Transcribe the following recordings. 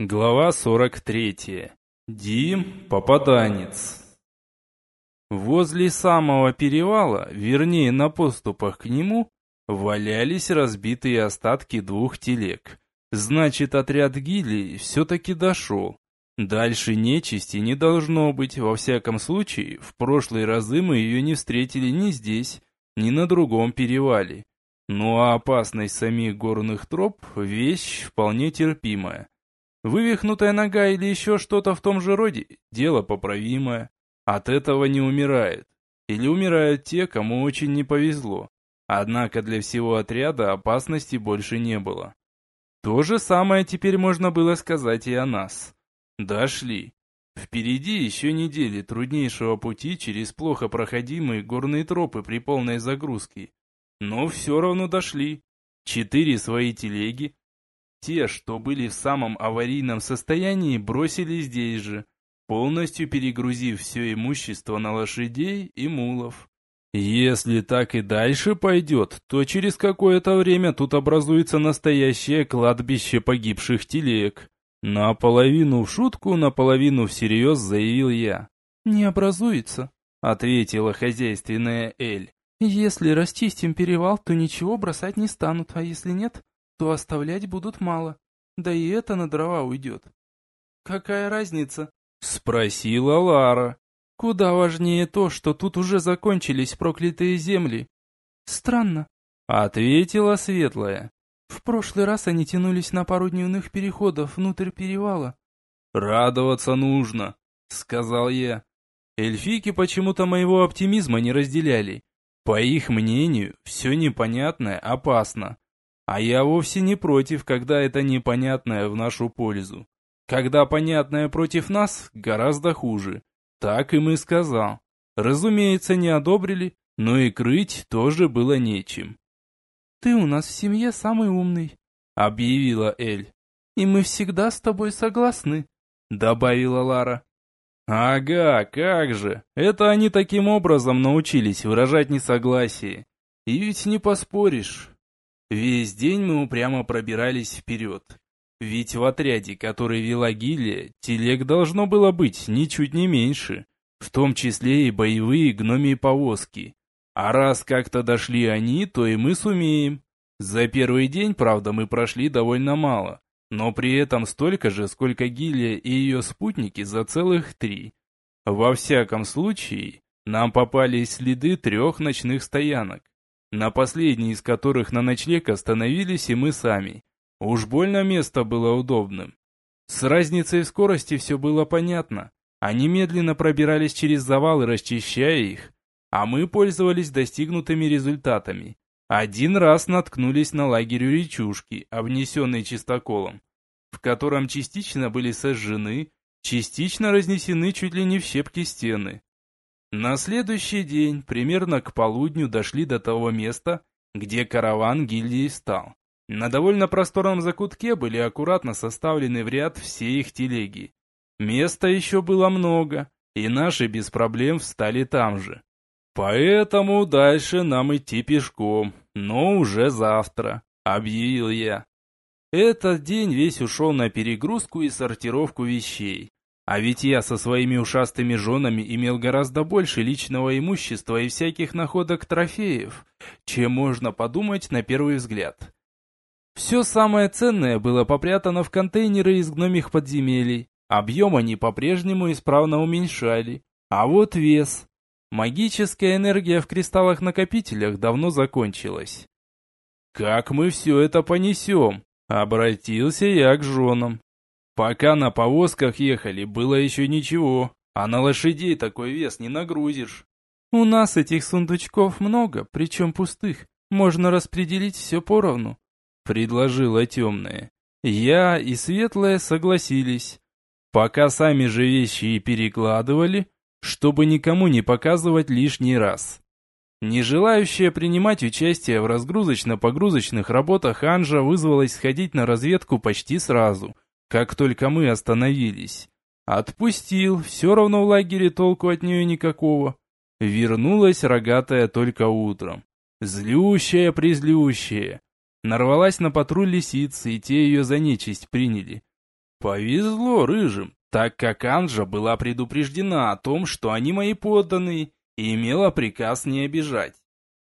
Глава 43. Дим Попаданец. Возле самого перевала, вернее на поступах к нему, валялись разбитые остатки двух телег. Значит, отряд гилей все-таки дошел. Дальше нечисти не должно быть, во всяком случае, в прошлые разы мы ее не встретили ни здесь, ни на другом перевале. Ну а опасность самих горных троп – вещь вполне терпимая. Вывихнутая нога или еще что-то в том же роде – дело поправимое. От этого не умирает. Или умирают те, кому очень не повезло. Однако для всего отряда опасности больше не было. То же самое теперь можно было сказать и о нас. Дошли. Впереди еще недели труднейшего пути через плохо проходимые горные тропы при полной загрузке. Но все равно дошли. Четыре свои телеги, те, что были в самом аварийном состоянии, бросили здесь же, полностью перегрузив все имущество на лошадей и мулов. Если так и дальше пойдет, то через какое-то время тут образуется настоящее кладбище погибших телег. Наполовину в шутку, наполовину всерьез заявил я. «Не образуется», — ответила хозяйственная Эль. «Если расчистим перевал, то ничего бросать не станут, а если нет, то оставлять будут мало. Да и это на дрова уйдет. Какая разница? Спросила Лара. Куда важнее то, что тут уже закончились проклятые земли. Странно. Ответила Светлая. В прошлый раз они тянулись на пару дневных переходов внутрь перевала. Радоваться нужно, сказал я. Эльфики почему-то моего оптимизма не разделяли. По их мнению, все непонятное опасно. А я вовсе не против, когда это непонятное в нашу пользу. Когда понятное против нас, гораздо хуже. Так им и сказал. Разумеется, не одобрили, но и крыть тоже было нечем. «Ты у нас в семье самый умный», — объявила Эль. «И мы всегда с тобой согласны», — добавила Лара. «Ага, как же! Это они таким образом научились выражать несогласие. И ведь не поспоришь». Весь день мы упрямо пробирались вперед. Ведь в отряде, который вела Гилия, телег должно было быть ничуть не меньше, в том числе и боевые гномии повозки. А раз как-то дошли они, то и мы сумеем. За первый день, правда, мы прошли довольно мало, но при этом столько же, сколько Гилия и ее спутники за целых три. Во всяком случае, нам попались следы трех ночных стоянок на последней из которых на ночлег остановились и мы сами. Уж больно место было удобным. С разницей в скорости все было понятно. Они медленно пробирались через завалы, расчищая их, а мы пользовались достигнутыми результатами. Один раз наткнулись на лагерь у речушки, обнесенный чистоколом, в котором частично были сожжены, частично разнесены чуть ли не в щепки стены. На следующий день, примерно к полудню, дошли до того места, где караван гильдии стал. На довольно просторном закутке были аккуратно составлены в ряд все их телеги. Места еще было много, и наши без проблем встали там же. Поэтому дальше нам идти пешком, но уже завтра, объявил я. Этот день весь ушел на перегрузку и сортировку вещей. А ведь я со своими ушастыми женами имел гораздо больше личного имущества и всяких находок трофеев, чем можно подумать на первый взгляд. Все самое ценное было попрятано в контейнеры из гномих подземелий. Объем они по-прежнему исправно уменьшали. А вот вес. Магическая энергия в кристаллах-накопителях давно закончилась. «Как мы все это понесем?» Обратился я к женам. Пока на повозках ехали, было еще ничего, а на лошадей такой вес не нагрузишь. У нас этих сундучков много, причем пустых. Можно распределить все поровну, предложила темная. Я и светлая согласились. Пока сами же вещи и перекладывали, чтобы никому не показывать лишний раз. Не желающая принимать участие в разгрузочно-погрузочных работах Анжа вызвалась сходить на разведку почти сразу – как только мы остановились. Отпустил, все равно в лагере толку от нее никакого. Вернулась рогатая только утром. Злющая-призлющая. Нарвалась на патруль лисицы, и те ее за нечисть приняли. Повезло рыжим, так как Анжа была предупреждена о том, что они мои подданные, и имела приказ не обижать.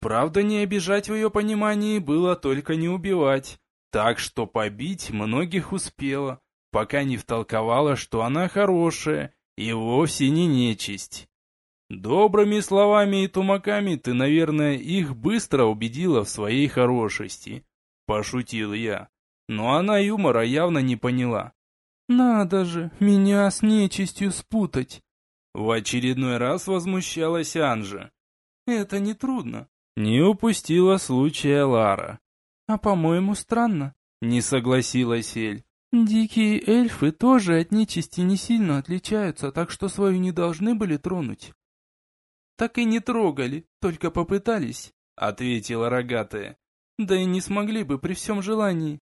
Правда, не обижать в ее понимании было только не убивать, так что побить многих успела, пока не втолковала, что она хорошая и вовсе не нечисть. Добрыми словами и тумаками ты, наверное, их быстро убедила в своей хорошести. Пошутил я. Но она юмора явно не поняла. «Надо же, меня с нечистью спутать!» В очередной раз возмущалась Анжа. «Это не трудно. Не упустила случая Лара. А по-моему, странно. Не согласилась Эль. Дикие эльфы тоже от нечисти не сильно отличаются, так что свою не должны были тронуть. Так и не трогали, только попытались, ответила рогатая. Да и не смогли бы при всем желании.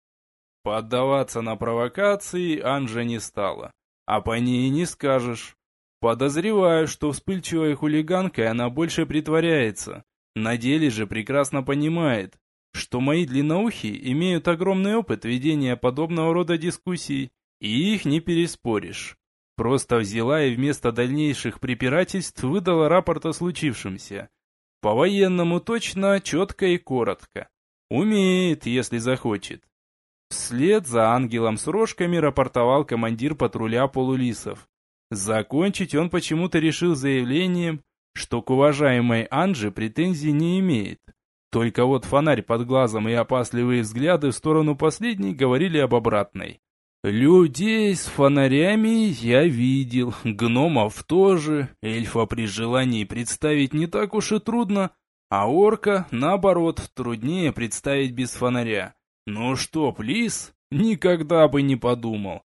Поддаваться на провокации Анжа не стала. А по ней не скажешь. Подозреваю, что вспыльчивой хулиганкой она больше притворяется. На деле же прекрасно понимает, что мои длинноухи имеют огромный опыт ведения подобного рода дискуссий, и их не переспоришь. Просто взяла и вместо дальнейших препирательств выдала рапорт о случившемся. По-военному точно, четко и коротко. Умеет, если захочет. Вслед за ангелом с рожками рапортовал командир патруля полулисов. Закончить он почему-то решил заявлением, что к уважаемой Анже претензий не имеет. Только вот фонарь под глазом и опасливые взгляды в сторону последней говорили об обратной. Людей с фонарями я видел, гномов тоже, эльфа при желании представить не так уж и трудно, а орка, наоборот, труднее представить без фонаря. Ну что, плиз? Никогда бы не подумал.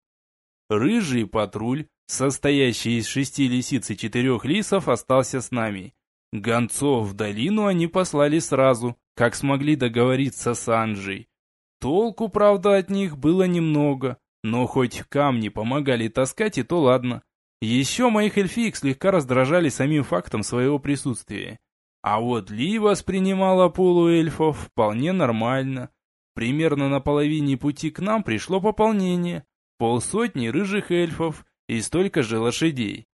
Рыжий патруль состоящий из шести лисиц и четырех лисов, остался с нами. Гонцов в долину они послали сразу, как смогли договориться с Анжей. Толку, правда, от них было немного, но хоть камни помогали таскать, и то ладно. Еще моих эльфиек слегка раздражали самим фактом своего присутствия. А вот Ли воспринимала полуэльфов вполне нормально. Примерно на половине пути к нам пришло пополнение. Полсотни рыжих эльфов и столько же лошадей.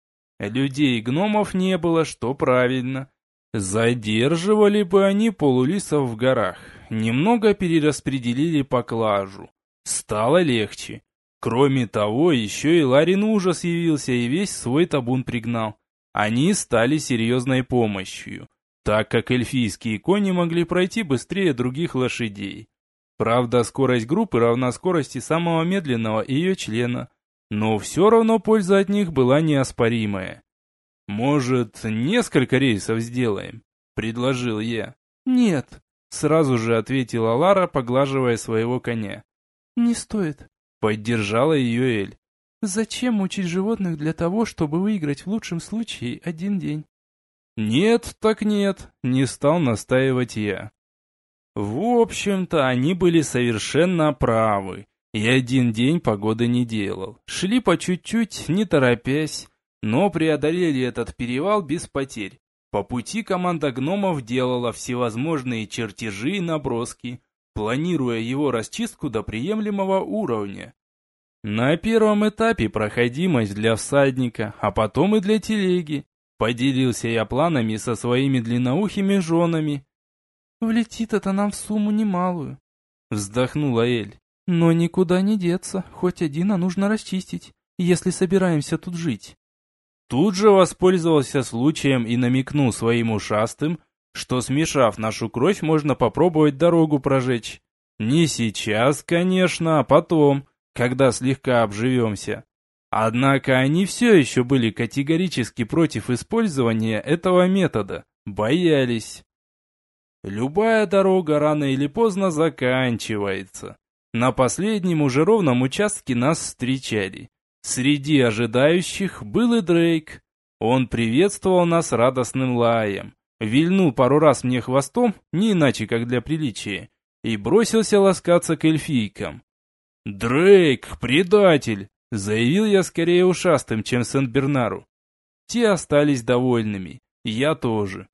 Людей и гномов не было, что правильно. Задерживали бы они полулисов в горах, немного перераспределили поклажу. Стало легче. Кроме того, еще и Ларин ужас явился и весь свой табун пригнал. Они стали серьезной помощью, так как эльфийские кони могли пройти быстрее других лошадей. Правда, скорость группы равна скорости самого медленного ее члена – но все равно польза от них была неоспоримая. «Может, несколько рейсов сделаем?» – предложил я. «Нет», – сразу же ответила Лара, поглаживая своего коня. «Не стоит», – поддержала ее Эль. «Зачем мучить животных для того, чтобы выиграть в лучшем случае один день?» «Нет, так нет», – не стал настаивать я. В общем-то, они были совершенно правы. И один день погоды не делал. Шли по чуть-чуть, не торопясь, но преодолели этот перевал без потерь. По пути команда гномов делала всевозможные чертежи и наброски, планируя его расчистку до приемлемого уровня. На первом этапе проходимость для всадника, а потом и для телеги. Поделился я планами со своими длинноухими женами. «Влетит это нам в сумму немалую», — вздохнула Эль. Но никуда не деться, хоть один, а нужно расчистить, если собираемся тут жить. Тут же воспользовался случаем и намекнул своим ушастым, что смешав нашу кровь, можно попробовать дорогу прожечь. Не сейчас, конечно, а потом, когда слегка обживемся. Однако они все еще были категорически против использования этого метода, боялись. Любая дорога рано или поздно заканчивается. На последнем уже ровном участке нас встречали. Среди ожидающих был и Дрейк. Он приветствовал нас радостным лаем, вильнул пару раз мне хвостом, не иначе как для приличия, и бросился ласкаться к эльфийкам. «Дрейк, предатель!» — заявил я скорее ушастым, чем Сент-Бернару. Те остались довольными, я тоже.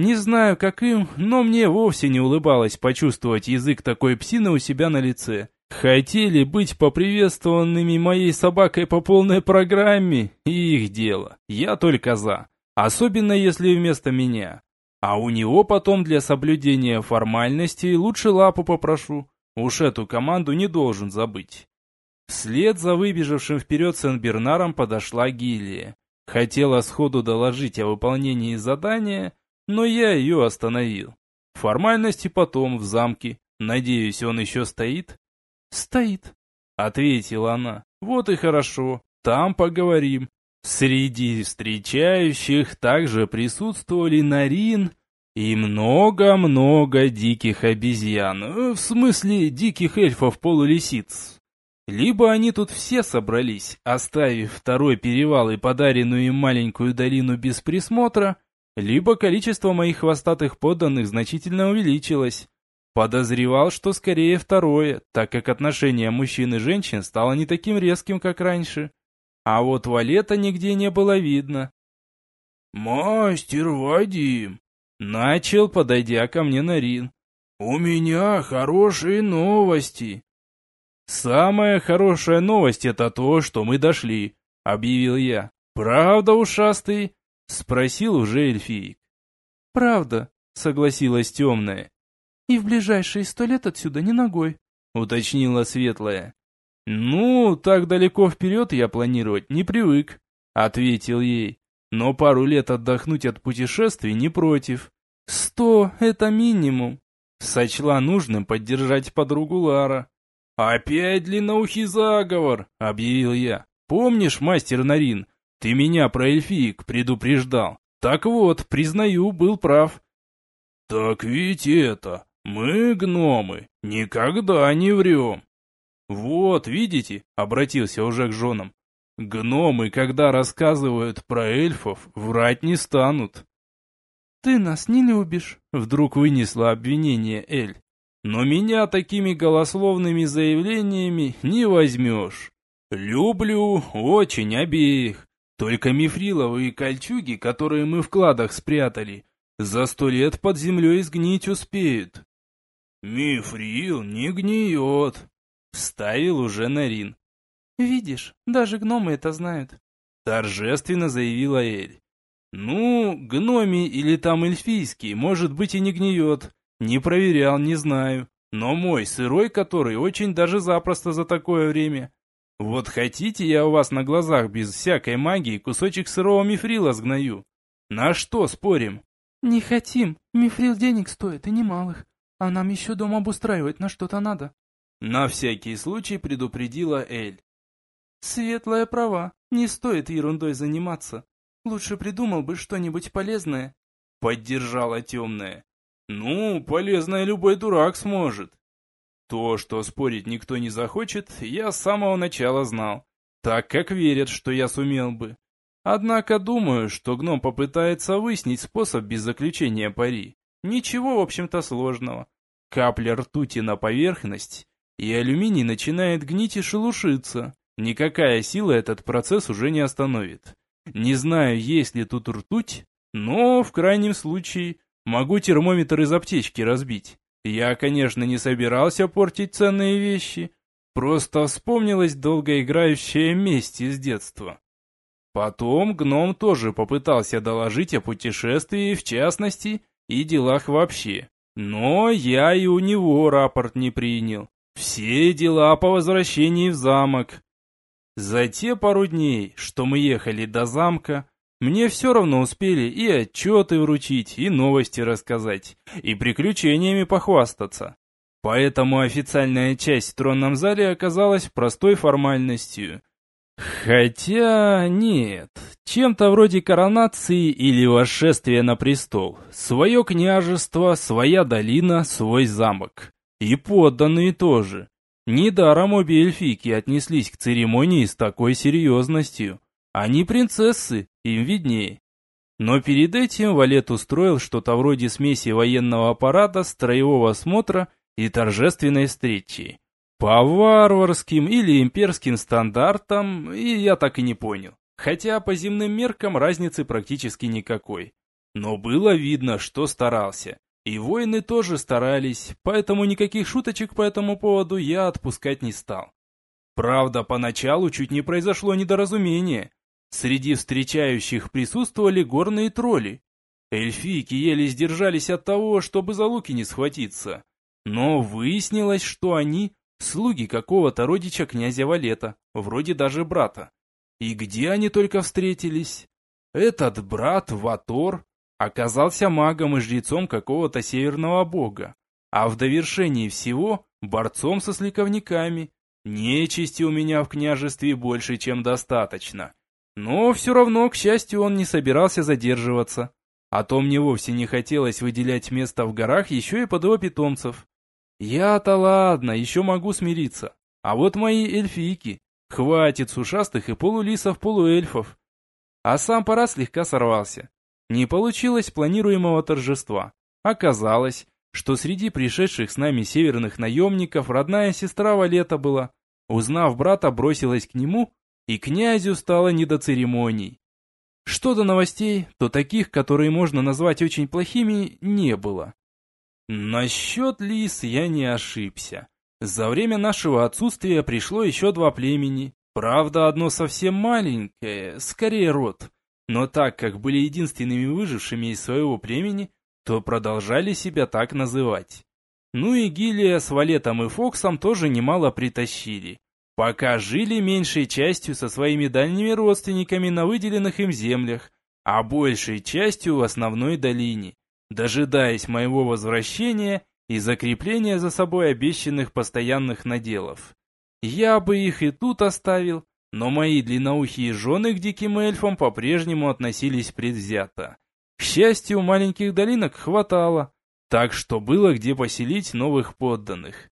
Не знаю, как им, но мне вовсе не улыбалось почувствовать язык такой псины у себя на лице. Хотели быть поприветствованными моей собакой по полной программе, их дело. Я только за. Особенно если вместо меня. А у него потом для соблюдения формальностей лучше лапу попрошу. Уж эту команду не должен забыть. Вслед за выбежавшим вперед Сен-Бернаром подошла Гилия. Хотела сходу доложить о выполнении задания, но я ее остановил. Формальности потом, в замке. Надеюсь, он еще стоит? Стоит, ответила она. Вот и хорошо, там поговорим. Среди встречающих также присутствовали Нарин и много-много диких обезьян, в смысле диких эльфов-полулисиц. Либо они тут все собрались, оставив второй перевал и подаренную им маленькую долину без присмотра, либо количество моих хвостатых подданных значительно увеличилось. Подозревал, что скорее второе, так как отношение мужчин и женщин стало не таким резким, как раньше. А вот валета нигде не было видно. «Мастер Вадим!» Начал, подойдя ко мне Нарин. «У меня хорошие новости!» «Самая хорошая новость — это то, что мы дошли», — объявил я. «Правда, ушастый?» — спросил уже эльфиик. «Правда», — согласилась темная. «И в ближайшие сто лет отсюда не ногой», — уточнила светлая. «Ну, так далеко вперед я планировать не привык», — ответил ей. «Но пару лет отдохнуть от путешествий не против. Сто — это минимум», — сочла нужным поддержать подругу Лара. «Опять длинноухий заговор!» — объявил я. «Помнишь, мастер Нарин, ты меня про эльфиек предупреждал? Так вот, признаю, был прав». «Так ведь это, мы гномы, никогда не врем». «Вот, видите?» — обратился уже к женам. «Гномы, когда рассказывают про эльфов, врать не станут». «Ты нас не любишь», — вдруг вынесла обвинение Эль. Но меня такими голословными заявлениями не возьмешь. Люблю очень обеих. Только мифриловые кольчуги, которые мы в кладах спрятали, за сто лет под землей сгнить успеют. Мифрил не гниет, вставил уже Нарин. Видишь, даже гномы это знают. Торжественно заявила Эль. Ну, гноми или там эльфийский, может быть и не гниет. Не проверял, не знаю. Но мой сырой, который очень даже запросто за такое время. Вот хотите, я у вас на глазах без всякой магии кусочек сырого мифрила сгною? На что спорим? Не хотим. Мифрил денег стоит и немалых. А нам еще дом обустраивать на что-то надо. На всякий случай предупредила Эль. Светлая права. Не стоит ерундой заниматься. Лучше придумал бы что-нибудь полезное. Поддержала темная. Ну, полезное любой дурак сможет. То, что спорить никто не захочет, я с самого начала знал, так как верят, что я сумел бы. Однако думаю, что гном попытается выяснить способ без заключения пари. Ничего, в общем-то, сложного. Капля ртути на поверхность, и алюминий начинает гнить и шелушиться. Никакая сила этот процесс уже не остановит. Не знаю, есть ли тут ртуть, но, в крайнем случае, Могу термометр из аптечки разбить. Я, конечно, не собирался портить ценные вещи, просто вспомнилась долгоиграющая месть из детства. Потом гном тоже попытался доложить о путешествии в частности и делах вообще. Но я и у него рапорт не принял. Все дела по возвращении в замок. За те пару дней, что мы ехали до замка, мне все равно успели и отчеты вручить, и новости рассказать, и приключениями похвастаться. Поэтому официальная часть в тронном зале оказалась простой формальностью. Хотя нет, чем-то вроде коронации или восшествия на престол. Свое княжество, своя долина, свой замок. И подданные тоже. Недаром обе эльфийки отнеслись к церемонии с такой серьезностью. Они принцессы, им виднее. Но перед этим Валет устроил что-то вроде смеси военного аппарата, строевого осмотра и торжественной встречи. По варварским или имперским стандартам, и я так и не понял. Хотя по земным меркам разницы практически никакой. Но было видно, что старался. И воины тоже старались, поэтому никаких шуточек по этому поводу я отпускать не стал. Правда, поначалу чуть не произошло недоразумение. Среди встречающих присутствовали горные тролли. Эльфийки еле сдержались от того, чтобы за луки не схватиться. Но выяснилось, что они слуги какого-то родича князя Валета, вроде даже брата. И где они только встретились? Этот брат, Ватор, оказался магом и жрецом какого-то северного бога, а в довершении всего борцом со сликовниками. Нечисти у меня в княжестве больше, чем достаточно. Но все равно, к счастью, он не собирался задерживаться. А то мне вовсе не хотелось выделять место в горах еще и под его питомцев. Я-то ладно, еще могу смириться. А вот мои эльфийки. Хватит сушастых и полулисов-полуэльфов. А сам пора слегка сорвался. Не получилось планируемого торжества. Оказалось, что среди пришедших с нами северных наемников родная сестра Валета была. Узнав брата, бросилась к нему, и князю стало не до церемоний. Что до новостей, то таких, которые можно назвать очень плохими, не было. Насчет лис я не ошибся. За время нашего отсутствия пришло еще два племени. Правда, одно совсем маленькое, скорее род. Но так как были единственными выжившими из своего племени, то продолжали себя так называть. Ну и Гилия с Валетом и Фоксом тоже немало притащили. Пока жили меньшей частью со своими дальними родственниками на выделенных им землях, а большей частью в основной долине дожидаясь моего возвращения и закрепления за собой обещанных постоянных наделов. Я бы их и тут оставил, но мои длинноухие жены к диким эльфам по-прежнему относились предвзято. К счастью, маленьких долинок хватало, так что было где поселить новых подданных.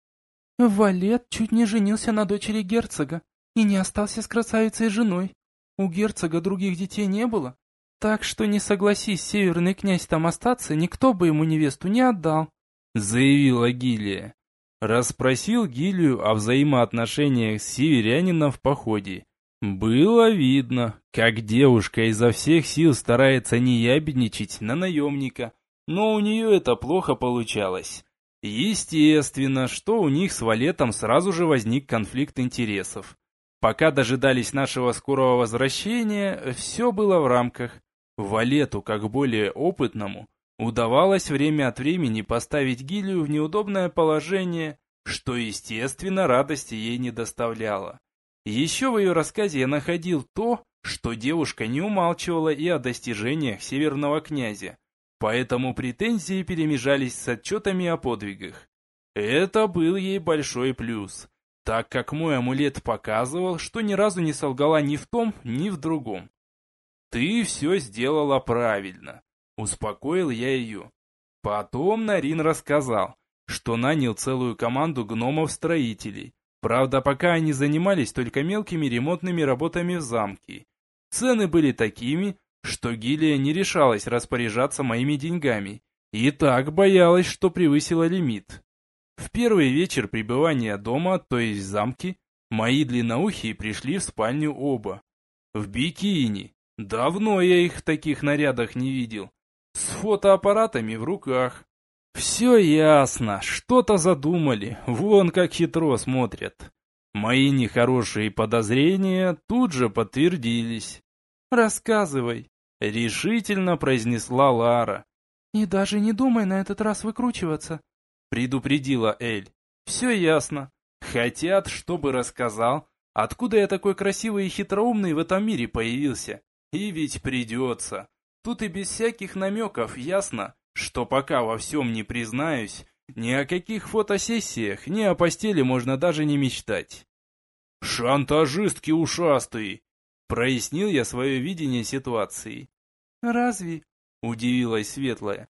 Валет чуть не женился на дочери герцога и не остался с красавицей женой. У герцога других детей не было, так что не согласись северный князь там остаться, никто бы ему невесту не отдал, заявила Гилия. Расспросил Гилию о взаимоотношениях с северянином в походе. Было видно, как девушка изо всех сил старается не ябедничать на наемника, но у нее это плохо получалось. Естественно, что у них с Валетом сразу же возник конфликт интересов. Пока дожидались нашего скорого возвращения, все было в рамках. Валету, как более опытному, удавалось время от времени поставить Гилию в неудобное положение, что, естественно, радости ей не доставляло. Еще в ее рассказе я находил то, что девушка не умалчивала и о достижениях северного князя, поэтому претензии перемежались с отчетами о подвигах. Это был ей большой плюс, так как мой амулет показывал, что ни разу не солгала ни в том, ни в другом. «Ты все сделала правильно», — успокоил я ее. Потом Нарин рассказал, что нанял целую команду гномов-строителей. Правда, пока они занимались только мелкими ремонтными работами в замке. Цены были такими, что Гилия не решалась распоряжаться моими деньгами и так боялась, что превысила лимит. В первый вечер пребывания дома, то есть в замке, мои длинноухие пришли в спальню оба. В бикини, Давно я их в таких нарядах не видел. С фотоаппаратами в руках. Все ясно, что-то задумали, вон как хитро смотрят. Мои нехорошие подозрения тут же подтвердились. «Рассказывай», — решительно произнесла Лара. «И даже не думай на этот раз выкручиваться», — предупредила Эль. «Все ясно. Хотят, чтобы рассказал, откуда я такой красивый и хитроумный в этом мире появился. И ведь придется. Тут и без всяких намеков ясно, что пока во всем не признаюсь, ни о каких фотосессиях, ни о постели можно даже не мечтать. «Шантажистки ушастые!» Прояснил я свое видение ситуации. «Разве?» — удивилась Светлая.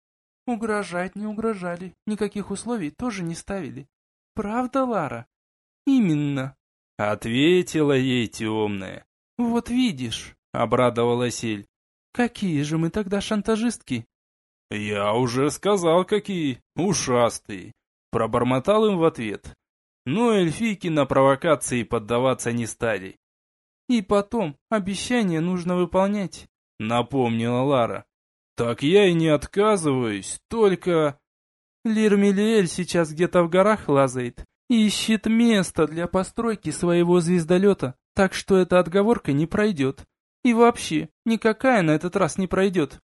«Угрожать не угрожали, никаких условий тоже не ставили. Правда, Лара?» «Именно», — ответила ей темная. «Вот видишь» обрадовалась Эль. «Какие же мы тогда шантажистки?» «Я уже сказал, какие. Ушастые!» Пробормотал им в ответ. Но эльфийки на провокации поддаваться не стали. «И потом, обещание нужно выполнять», — напомнила Лара. «Так я и не отказываюсь, только...» Лирмелиэль сейчас где-то в горах лазает, ищет место для постройки своего звездолета, так что эта отговорка не пройдет. И вообще, никакая на этот раз не пройдет.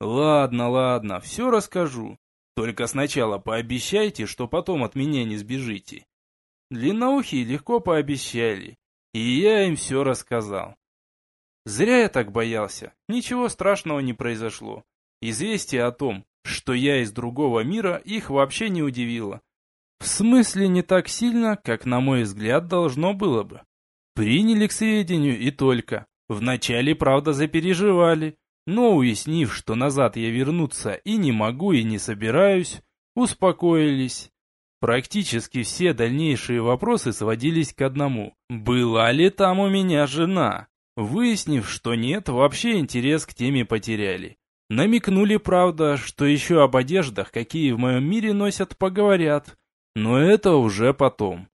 Ладно, ладно, все расскажу. Только сначала пообещайте, что потом от меня не сбежите. Длинноухие легко пообещали, и я им все рассказал. Зря я так боялся, ничего страшного не произошло. Известие о том, что я из другого мира, их вообще не удивило. В смысле не так сильно, как, на мой взгляд, должно было бы. Приняли к сведению и только. Вначале, правда, запереживали, но уяснив, что назад я вернуться и не могу, и не собираюсь, успокоились. Практически все дальнейшие вопросы сводились к одному. Была ли там у меня жена? Выяснив, что нет, вообще интерес к теме потеряли. Намекнули, правда, что еще об одеждах, какие в моем мире носят, поговорят. Но это уже потом.